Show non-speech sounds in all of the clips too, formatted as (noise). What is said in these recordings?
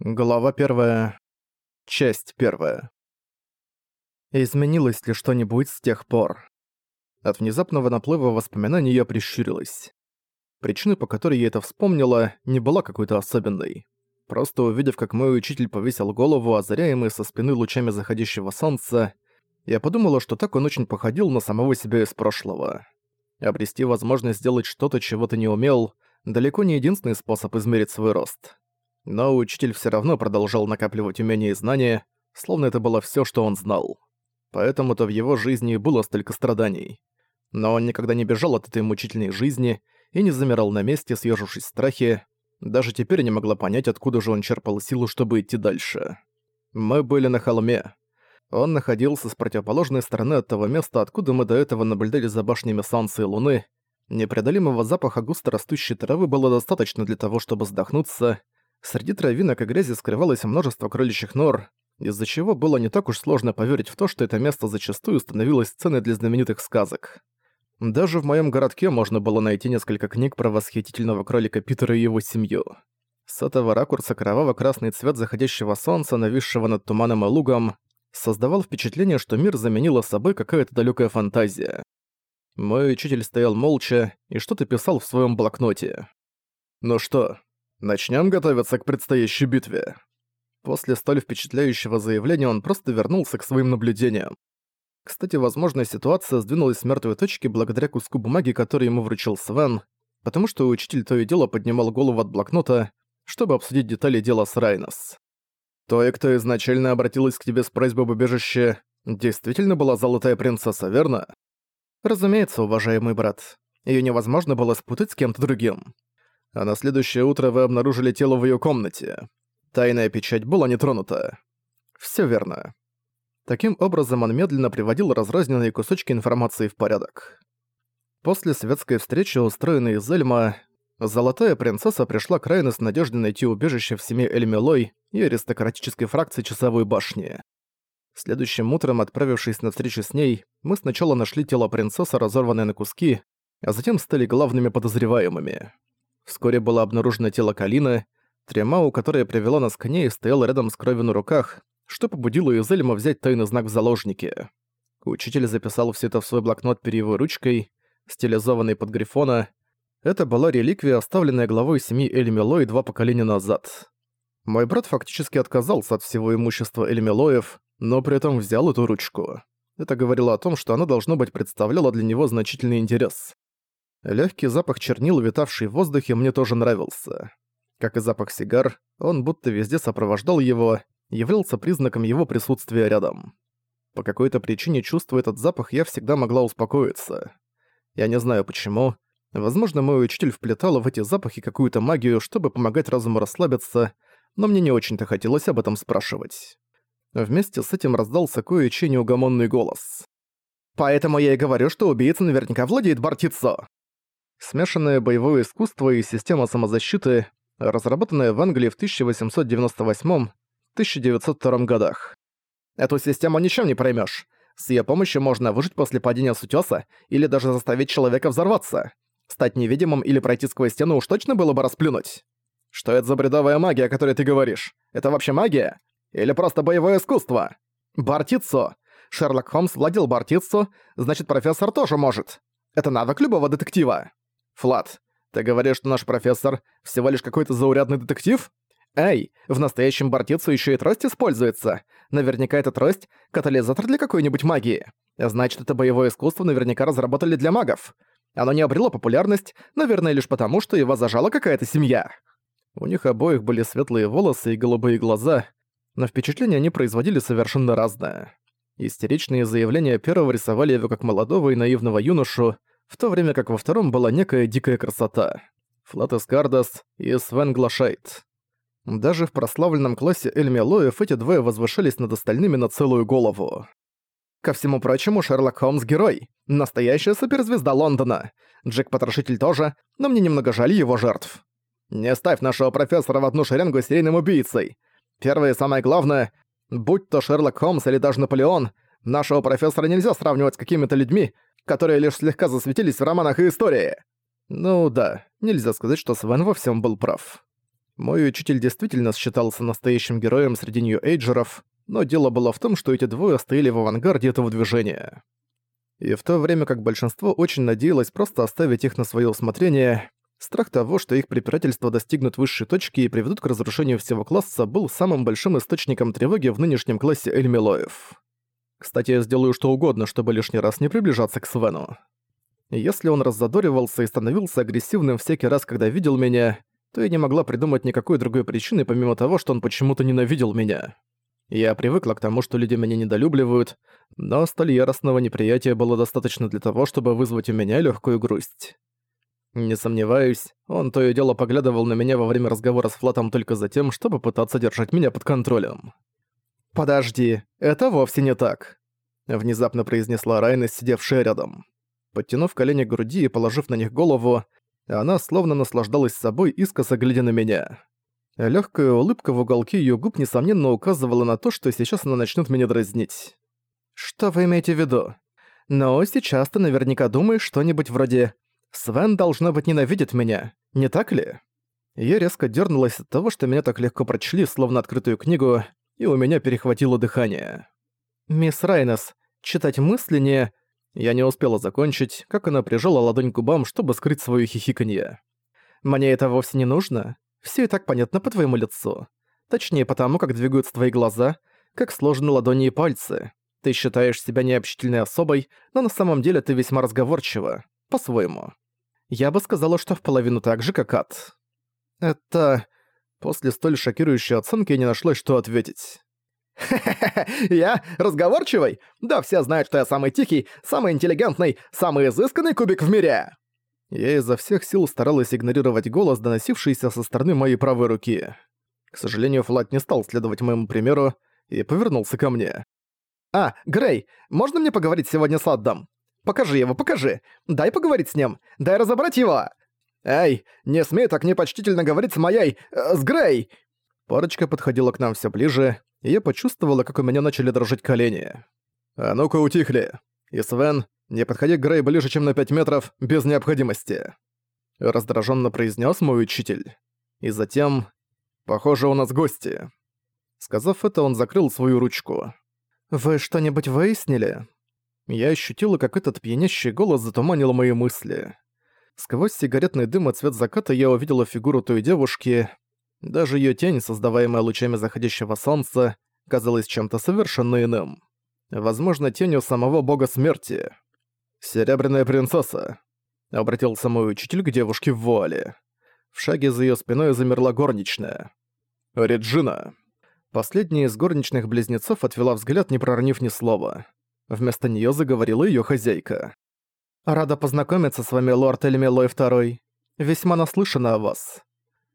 Глава первая. Часть первая. Изменилось ли что-нибудь с тех пор? От внезапного наплыва воспоминаний я прищурилась. Причина, по которой я это вспомнила, не была какой-то особенной. Просто увидев, как мой учитель повесил голову, озаряемый со спины лучами заходящего солнца, я подумала, что так он очень походил на самого себя из прошлого. Обрести возможность сделать что-то, чего ты не умел, далеко не единственный способ измерить свой рост. Но учитель все равно продолжал накапливать умения и знания, словно это было все, что он знал. Поэтому-то в его жизни было столько страданий. Но он никогда не бежал от этой мучительной жизни и не замирал на месте, съежившись в страхе. Даже теперь не могла понять, откуда же он черпал силу, чтобы идти дальше. Мы были на холме. Он находился с противоположной стороны от того места, откуда мы до этого наблюдали за башнями Солнца и Луны. Непреодолимого запаха густо растущей травы было достаточно для того, чтобы вздохнуться, Среди травинок и грязи скрывалось множество кроличьих нор, из-за чего было не так уж сложно поверить в то, что это место зачастую становилось сценой для знаменитых сказок. Даже в моем городке можно было найти несколько книг про восхитительного кролика Питера и его семью. С этого ракурса кроваво-красный цвет заходящего солнца, нависшего над туманом и лугом, создавал впечатление, что мир заменила собой какая-то далекая фантазия. Мой учитель стоял молча и что-то писал в своем блокноте. «Ну что, Начнем готовиться к предстоящей битве». После столь впечатляющего заявления он просто вернулся к своим наблюдениям. Кстати, возможно, ситуация сдвинулась с мертвой точки благодаря куску бумаги, который ему вручил Свен, потому что учитель то и дело поднимал голову от блокнота, чтобы обсудить детали дела с Райнос. «Той, кто изначально обратилась к тебе с просьбой об убежище, действительно была золотая принцесса, верно?» «Разумеется, уважаемый брат. Её невозможно было спутать с кем-то другим а на следующее утро вы обнаружили тело в её комнате. Тайная печать была не тронута. Всё верно. Таким образом, он медленно приводил разрозненные кусочки информации в порядок. После светской встречи, устроенной из Эльма, Золотая принцесса пришла к Райну с надеждой найти убежище в семье Эльмилой и аристократической фракции Часовой башни. Следующим утром, отправившись на встречу с ней, мы сначала нашли тело принцессы, разорванное на куски, а затем стали главными подозреваемыми. Вскоре было обнаружено тело Калины, Тремау, которая привела нас к ней, стояла рядом с кровью на руках, что побудило Изельма взять тайный знак в заложники. Учитель записал все это в свой блокнот перьевой ручкой, стилизованной под Грифона. Это была реликвия, оставленная главой семьи Эльмилой два поколения назад. Мой брат фактически отказался от всего имущества Эльмилоев, но при этом взял эту ручку. Это говорило о том, что она, должно быть, представляла для него значительный интерес. Легкий запах чернил, витавший в воздухе, мне тоже нравился. Как и запах сигар, он будто везде сопровождал его, являлся признаком его присутствия рядом. По какой-то причине, чувствуя этот запах, я всегда могла успокоиться. Я не знаю почему. Возможно, мой учитель вплетал в эти запахи какую-то магию, чтобы помогать разуму расслабиться, но мне не очень-то хотелось об этом спрашивать. Вместе с этим раздался кое-чей неугомонный голос. «Поэтому я и говорю, что убийца наверняка владеет Бартицо!» Смешанное боевое искусство и система самозащиты, разработанная в Англии в 1898-1902 годах. Эту систему ничем не проймешь. С ее помощью можно выжить после падения с утёса или даже заставить человека взорваться. Стать невидимым или пройти сквозь стену уж точно было бы расплюнуть. Что это за бредовая магия, о которой ты говоришь? Это вообще магия? Или просто боевое искусство? Бартицо. Шерлок Холмс владел Бартицо, значит профессор тоже может. Это навык любого детектива. Флат, ты говоришь, что наш профессор всего лишь какой-то заурядный детектив? Эй, в настоящем бортицу еще и трость используется. Наверняка это трость — катализатор для какой-нибудь магии. Значит, это боевое искусство наверняка разработали для магов. Оно не обрело популярность, наверное, лишь потому, что его зажала какая-то семья. У них обоих были светлые волосы и голубые глаза, но впечатление они производили совершенно разное. Истеричные заявления первого рисовали его как молодого и наивного юношу, в то время как во втором была некая дикая красота. Флатес Кардас и Свен Глашайт. Даже в прославленном классе Эльмилоев эти двое возвышались над остальными на целую голову. Ко всему прочему, Шерлок Холмс — герой. Настоящая суперзвезда Лондона. Джек Потрошитель тоже, но мне немного жаль его жертв. Не ставь нашего профессора в одну шеренгу с серийным убийцей. Первое и самое главное, будь то Шерлок Холмс или даже Наполеон, нашего профессора нельзя сравнивать с какими-то людьми, которые лишь слегка засветились в романах и истории. Ну да, нельзя сказать, что Свен во всем был прав. Мой учитель действительно считался настоящим героем среди нью-эйджеров, но дело было в том, что эти двое стояли в авангарде этого движения. И в то время как большинство очень надеялось просто оставить их на своё усмотрение, страх того, что их препирательства достигнут высшей точки и приведут к разрушению всего класса, был самым большим источником тревоги в нынешнем классе Эльмилоев. Кстати, я сделаю что угодно, чтобы лишний раз не приближаться к Свену. Если он раззадоривался и становился агрессивным всякий раз, когда видел меня, то я не могла придумать никакой другой причины, помимо того, что он почему-то ненавидел меня. Я привыкла к тому, что люди меня недолюбливают, но столь яростного неприятия было достаточно для того, чтобы вызвать у меня легкую грусть. Не сомневаюсь, он то и дело поглядывал на меня во время разговора с Флатом только за тем, чтобы пытаться держать меня под контролем. «Подожди, это вовсе не так», — внезапно произнесла Райна, сидевшая рядом. Подтянув колени к груди и положив на них голову, она словно наслаждалась собой, искоса глядя на меня. Легкая улыбка в уголке ее губ несомненно указывала на то, что сейчас она начнет меня дразнить. «Что вы имеете в виду? Но сейчас ты наверняка думаешь что-нибудь вроде «Свен, должно быть, ненавидит меня, не так ли?» Я резко дернулась от того, что меня так легко прочли, словно открытую книгу, и у меня перехватило дыхание. «Мисс Райнес, читать мысли не...» Я не успела закончить, как она прижала ладонь к губам, чтобы скрыть свое хихиканье. «Мне это вовсе не нужно. Все и так понятно по твоему лицу. Точнее, потому, как двигаются твои глаза, как сложены ладони и пальцы. Ты считаешь себя необщительной особой, но на самом деле ты весьма разговорчива. По-своему. Я бы сказала, что в половину так же, как ад. Это... После столь шокирующей оценки не нашлось, что ответить. (laughs) Я разговорчивый? Да все знают, что я самый тихий, самый интеллигентный, самый изысканный кубик в мире!» Я изо всех сил старалась игнорировать голос, доносившийся со стороны моей правой руки. К сожалению, Флат не стал следовать моему примеру и повернулся ко мне. «А, Грей, можно мне поговорить сегодня с Аддом? Покажи его, покажи! Дай поговорить с ним! Дай разобрать его!» «Эй, не смей так непочтительно говорить с моей... Э, с Грей!» Парочка подходила к нам все ближе, и я почувствовала, как у меня начали дрожать колени. «А ну-ка утихли! И Свен, не подходи к Грей ближе, чем на пять метров, без необходимости!» Раздраженно произнес мой учитель. И затем... «Похоже, у нас гости». Сказав это, он закрыл свою ручку. «Вы что-нибудь выяснили?» Я ощутила, как этот пьянящий голос затуманил мои мысли. Сквозь сигаретный дым и цвет заката я увидела фигуру той девушки, даже её тень, создаваемая лучами заходящего солнца, казалась чем-то совершенно иным. Возможно, тенью самого бога смерти. «Серебряная принцесса», — обратился мой учитель к девушке в вуале. В шаге за её спиной замерла горничная. «Реджина». Последняя из горничных близнецов отвела взгляд, не проронив ни слова. Вместо неё заговорила её хозяйка. «Рада познакомиться с вами, лорд Эльмилой II. Весьма наслышана о вас.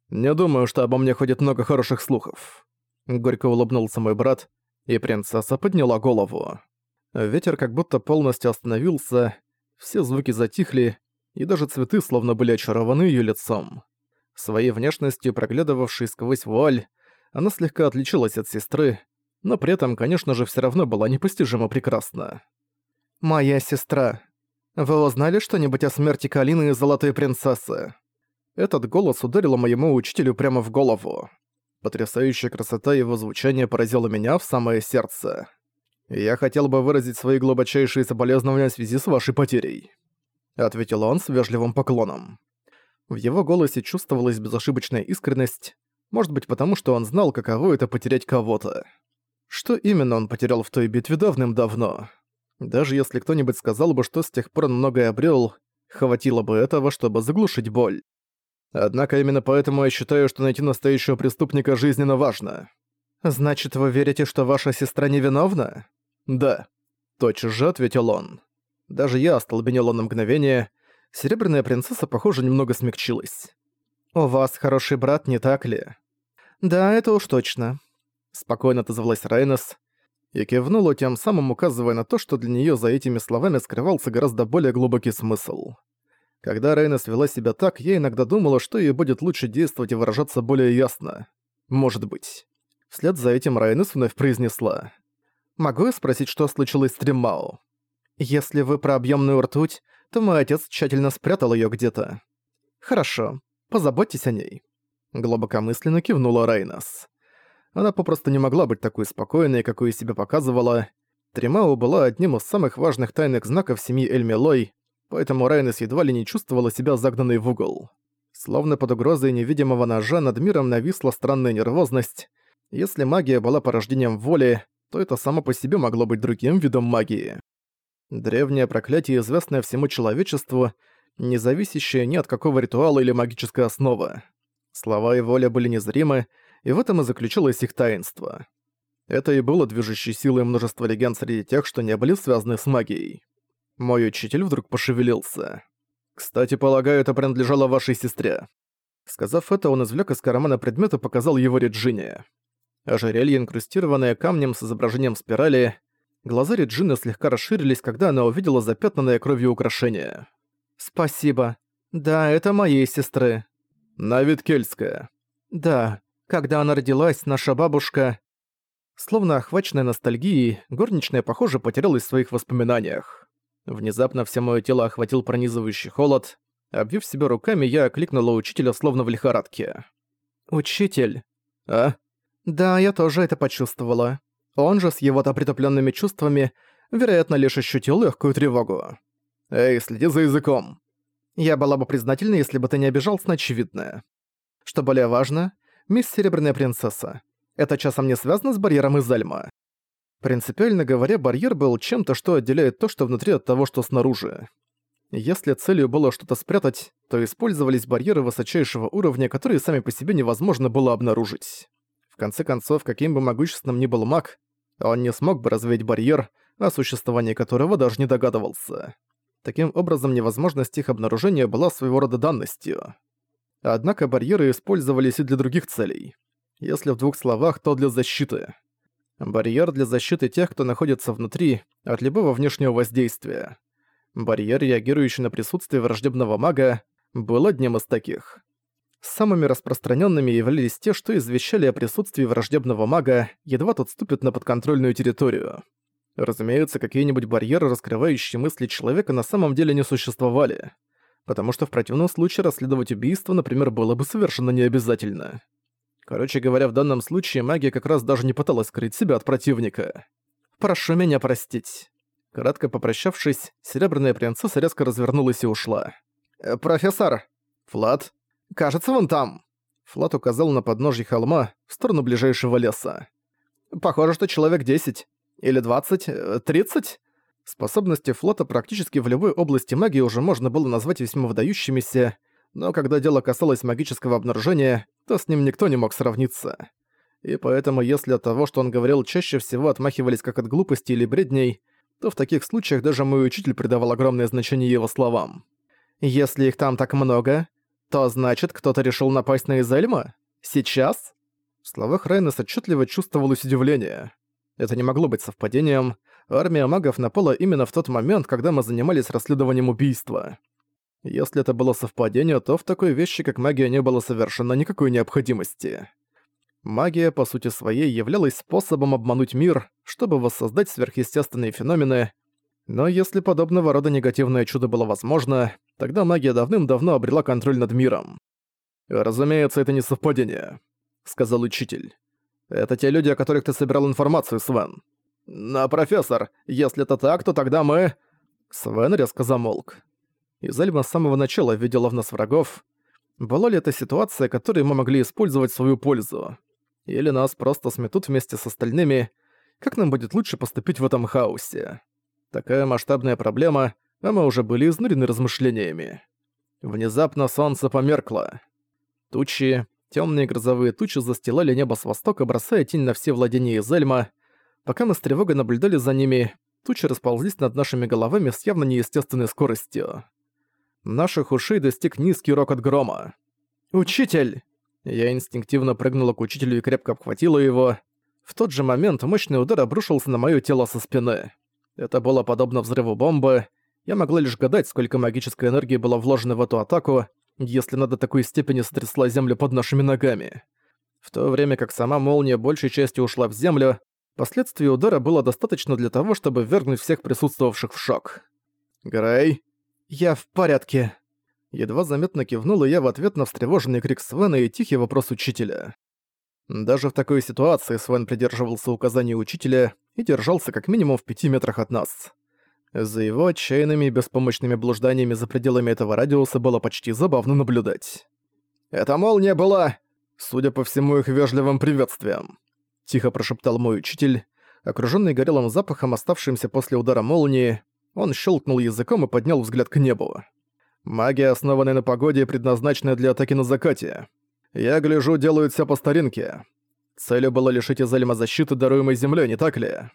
«Не думаю, что обо мне ходит много хороших слухов». Горько улыбнулся мой брат, и принцесса подняла голову. Ветер как будто полностью остановился, все звуки затихли, и даже цветы словно были очарованы её лицом. Своей внешностью, проглядывавшей сквозь вуаль, она слегка отличалась от сестры, но при этом, конечно же, всё равно была непостижимо прекрасна. «Моя сестра. Вы узнали что-нибудь о смерти Калины и Золотой Принцессы?» Этот голос ударил моему учителю прямо в голову. Потрясающая красота его звучания поразила меня в самое сердце. «Я хотел бы выразить свои глубочайшие соболезнования в связи с вашей потерей», — ответил он с вежливым поклоном. В его голосе чувствовалась безошибочная искренность, может быть потому, что он знал, каково это потерять кого-то. Что именно он потерял в той битве давным-давно? Даже если кто-нибудь сказал бы, что с тех пор многое обрел, хватило бы этого, чтобы заглушить боль. Однако именно поэтому я считаю, что найти настоящего преступника жизненно важно. Значит, вы верите, что ваша сестра невиновна? Да. Тотчас же ответил он. Даже я остолбенела на мгновение. Серебряная принцесса, похоже, немного смягчилась. «У вас хороший брат, не так ли?» «Да, это уж точно», — спокойно отозвалась Райнес и кивнула, тем самым указывая на то, что для неё за этими словами скрывался гораздо более глубокий смысл. Когда Рейна свела себя так, я иногда думала, что ей будет лучше действовать и выражаться более ясно. Может быть. Вслед за этим Райнес вновь произнесла. «Могу я спросить, что случилось с Тримао? Если вы про объемную ртуть, то мой отец тщательно спрятал ее где-то. Хорошо, позаботьтесь о ней». Глубокомысленно кивнула Рейнас. Она попросту не могла быть такой спокойной, какой себя показывала. Тримау была одним из самых важных тайных знаков семьи Эльмилой, поэтому Райнес едва ли не чувствовала себя загнанной в угол. Словно под угрозой невидимого ножа над миром нависла странная нервозность. Если магия была порождением воли, то это само по себе могло быть другим видом магии. Древнее проклятие, известное всему человечеству, не зависящее ни от какого ритуала или магической основы. Слова и воля были незримы, и в этом и заключалось их таинство. Это и было движущей силой множества легенд среди тех, что не были связаны с магией. Мой учитель вдруг пошевелился. «Кстати, полагаю, это принадлежало вашей сестре». Сказав это, он извлек из кармана предмет и показал его Реджине. Ожерелье, инкрустированное камнем с изображением спирали. Глаза Реджины слегка расширились, когда она увидела запятнанное кровью украшение. «Спасибо. Да, это моей сестры». «На вид кельтская». «Да. Когда она родилась, наша бабушка...» Словно охваченная ностальгией, горничная, похоже, потерялась в своих воспоминаниях. Внезапно все мое тело охватил пронизывающий холод. Обвив себя руками, я окликнула учителя словно в лихорадке. «Учитель». «А?» «Да, я тоже это почувствовала. Он же с его-то притупленными чувствами, вероятно, лишь ощутил легкую тревогу. Эй, следи за языком. Я была бы признательна, если бы ты не обижался на очевидное. Что более важно, мисс Серебряная Принцесса. Это часом не связано с барьером из Альма. Принципиально говоря, барьер был чем-то, что отделяет то, что внутри от того, что снаружи. Если целью было что-то спрятать, то использовались барьеры высочайшего уровня, которые сами по себе невозможно было обнаружить. В конце концов, каким бы могущественным ни был маг, он не смог бы развеять барьер, о существовании которого даже не догадывался. Таким образом, невозможность их обнаружения была своего рода данностью. Однако барьеры использовались и для других целей. Если в двух словах, то для защиты. Барьер для защиты тех, кто находится внутри, от любого внешнего воздействия. Барьер, реагирующий на присутствие враждебного мага, был одним из таких. Самыми распространенными являлись те, что извещали о присутствии враждебного мага, едва тот ступит на подконтрольную территорию. Разумеется, какие-нибудь барьеры, раскрывающие мысли человека, на самом деле не существовали. Потому что в противном случае расследовать убийство, например, было бы совершенно необязательно. Короче говоря, в данном случае магия как раз даже не пыталась скрыть себя от противника. «Прошу меня простить». Кратко попрощавшись, Серебряная Принцесса резко развернулась и ушла. «Э, «Профессор!» «Флат?» «Кажется, вон там!» Флат указал на подножье холма, в сторону ближайшего леса. «Похоже, что человек 10. Или 20, 30?» Способности флота практически в любой области магии уже можно было назвать весьма выдающимися, но когда дело касалось магического обнаружения, то с ним никто не мог сравниться. И поэтому если от того, что он говорил, чаще всего отмахивались как от глупости или бредней, то в таких случаях даже мой учитель придавал огромное значение его словам. «Если их там так много, то значит, кто-то решил напасть на Изельма? Сейчас?» В словах Райнес отчетливо чувствовалось удивление. Это не могло быть совпадением. Армия магов напала именно в тот момент, когда мы занимались расследованием убийства. Если это было совпадение, то в такой вещи, как магия, не было совершенно никакой необходимости. Магия, по сути своей, являлась способом обмануть мир, чтобы воссоздать сверхъестественные феномены, но если подобного рода негативное чудо было возможно, тогда магия давным-давно обрела контроль над миром. «Разумеется, это не совпадение», — сказал учитель. «Это те люди, о которых ты собирал информацию, Свен». «Но, профессор, если это так, то тогда мы...» Свен резко замолк. Изельма с самого начала видела в нас врагов. Была ли это ситуация, которую мы могли использовать в свою пользу? Или нас просто сметут вместе с остальными? Как нам будет лучше поступить в этом хаосе? Такая масштабная проблема, а мы уже были изнурены размышлениями. Внезапно солнце померкло. Тучи, темные грозовые тучи застилали небо с востока, бросая тень на все владения Изельма. Пока мы с тревогой наблюдали за ними, тучи расползлись над нашими головами с явно неестественной скоростью наших ушей достиг низкий рокот грома. «Учитель!» Я инстинктивно прыгнула к учителю и крепко обхватила его. В тот же момент мощный удар обрушился на моё тело со спины. Это было подобно взрыву бомбы. Я могла лишь гадать, сколько магической энергии было вложено в эту атаку, если надо такой степени стрясла землю под нашими ногами. В то время как сама молния большей частью ушла в землю, последствий удара было достаточно для того, чтобы ввергнуть всех присутствовавших в шок. «Грей!» «Я в порядке». Едва заметно кивнул и я в ответ на встревоженный крик Свена и тихий вопрос учителя. Даже в такой ситуации Свен придерживался указаний учителя и держался как минимум в пяти метрах от нас. За его отчаянными и беспомощными блужданиями за пределами этого радиуса было почти забавно наблюдать. «Это молния была, судя по всему, их вежливым приветствием», — тихо прошептал мой учитель. Окружённый горелым запахом, оставшимся после удара молнии, он щелкнул языком и поднял взгляд к небу. «Магия, основанная на погоде, предназначенная для атаки на закате. Я гляжу, делают всё по старинке. Целью было лишить Изельма защиты, даруемой землей, не так ли?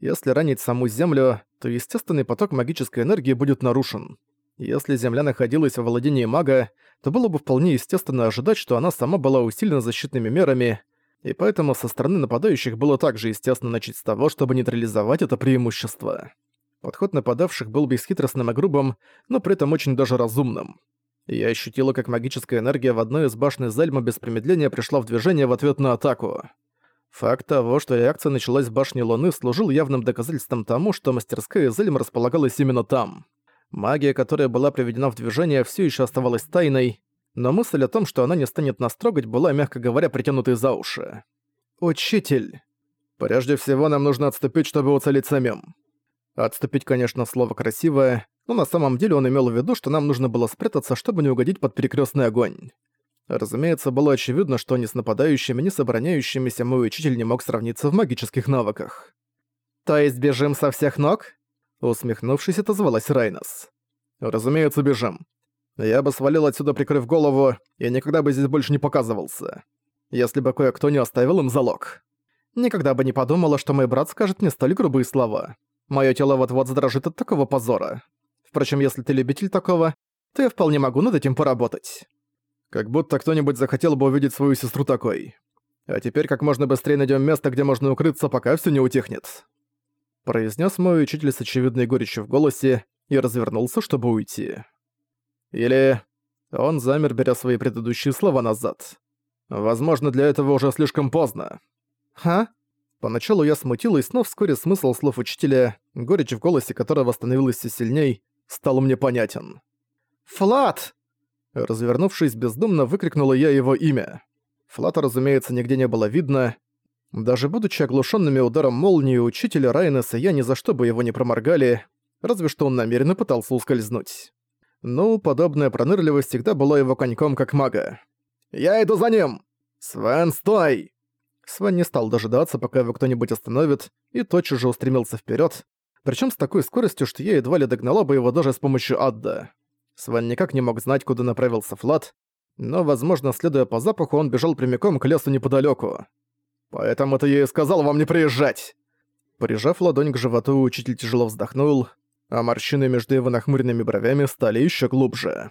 Если ранить саму Землю, то естественный поток магической энергии будет нарушен. Если Земля находилась во владении мага, то было бы вполне естественно ожидать, что она сама была усилена защитными мерами, и поэтому со стороны нападающих было также естественно начать с того, чтобы нейтрализовать это преимущество. Подход нападавших был бесхитростным и грубым, но при этом очень даже разумным. Я ощутила, как магическая энергия в одной из башен Зельма без промедления пришла в движение в ответ на атаку. Факт того, что реакция началась в башне Луны, служил явным доказательством тому, что мастерская Зельм располагалась именно там. Магия, которая была приведена в движение, все еще оставалась тайной, но мысль о том, что она не станет нас трогать, была, мягко говоря, притянутой за уши. «Учитель!» «Прежде всего нам нужно отступить, чтобы уцелить самим». Отступить, конечно, слово красивое, но на самом деле он имел в виду, что нам нужно было спрятаться, чтобы не угодить под перекрестный огонь. Разумеется, было очевидно, что ни с нападающими, ни с обороняющимися мой учитель не мог сравниться в магических навыках. «То есть бежим со всех ног?» Усмехнувшись, отозвалась Райнос. «Разумеется, бежим. Я бы свалил отсюда, прикрыв голову, и никогда бы здесь больше не показывался. Если бы кое-кто не оставил им залог. Никогда бы не подумала, что мой брат скажет мне столь грубые слова. Моё тело вот-вот задрожит от такого позора. Впрочем, если ты любитель такого, то я вполне могу над этим поработать». Как будто кто-нибудь захотел бы увидеть свою сестру такой. А теперь как можно быстрее найдем место, где можно укрыться, пока все не утихнет. Произнес мой учитель с очевидной горечью в голосе и развернулся, чтобы уйти. Или... Он замер, беря свои предыдущие слова назад. Возможно, для этого уже слишком поздно. «Ха?» Поначалу я смутилась, но вскоре смысл слов учителя, горечь в голосе которого становилась все сильней, стал мне понятен. «Флат!» Развернувшись, бездумно выкрикнула я его имя. Флата, разумеется, нигде не было видно. Даже будучи оглушенными ударом молнии, учитель Райнес и я ни за что бы его не проморгали, разве что он намеренно пытался ускользнуть. Ну, подобная пронырливость всегда была его коньком как мага. «Я иду за ним! Свен, стой!» Свен не стал дожидаться, пока его кто-нибудь остановит, и тотчас же устремился вперед, причем с такой скоростью, что я едва ли догнала бы его даже с помощью Адда. Свен никак не мог знать, куда направился Флат, но, возможно, следуя по запаху, он бежал прямиком к лесу неподалеку. «Поэтому-то я и сказал вам не приезжать!» Прижав ладонь к животу, учитель тяжело вздохнул, а морщины между его нахмуренными бровями стали еще глубже.